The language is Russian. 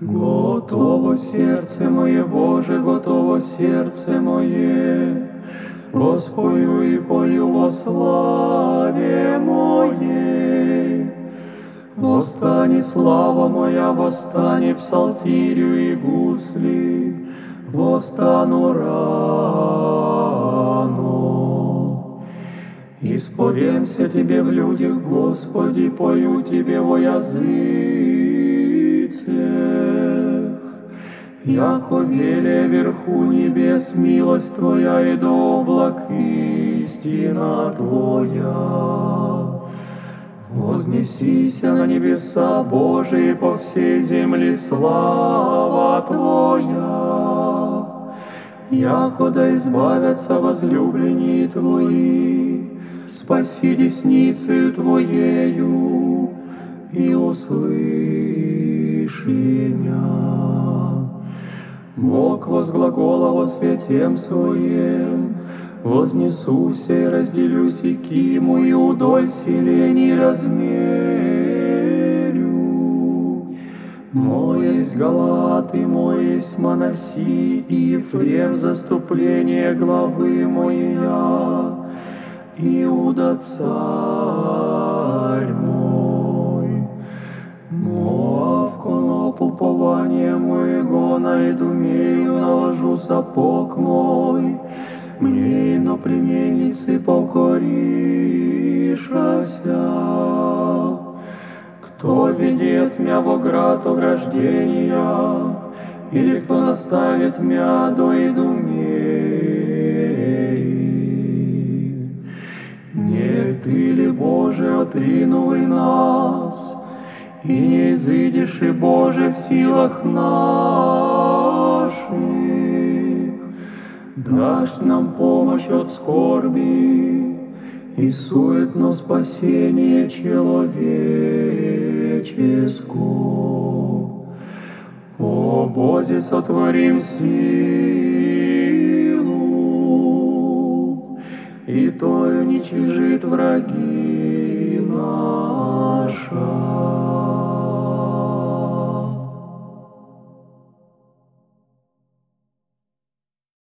Готово сердце мое, Боже, готово сердце мое, Воспою и пою во славе моей. Восстани, слава моя, восстани псалтирю и гусли, восстану рано. Исповемся Тебе в людях, Господи, пою Тебе во языцех. Яко веле верху небес милость Твоя и до облак истина Твоя. Вознесися на небеса Божии по всей земле слава Твоя. Яко да избавятся возлюбленные Твои, спаси десницею Твоею и услыши меня. Бог возглагола во святем Своем, Вознесуся и разделюсь и киму, и удоль селений размерю. Мой есть Галат, и мой есть Моноси, и Ефрем заступление главы моя, Иуда царь моего, найдумею наложу сапог мой, мне но племянницы покоришася. Кто ведет мя во град ограждения, или кто наставит мя до идумей? Не ты ли, Боже, отринувый нас, и не изыдешь и Боже в силах наших? Дашь нам помощь от скорби и суетно спасение человеческого. О Бозе, сотворим силу, и то уничижит враги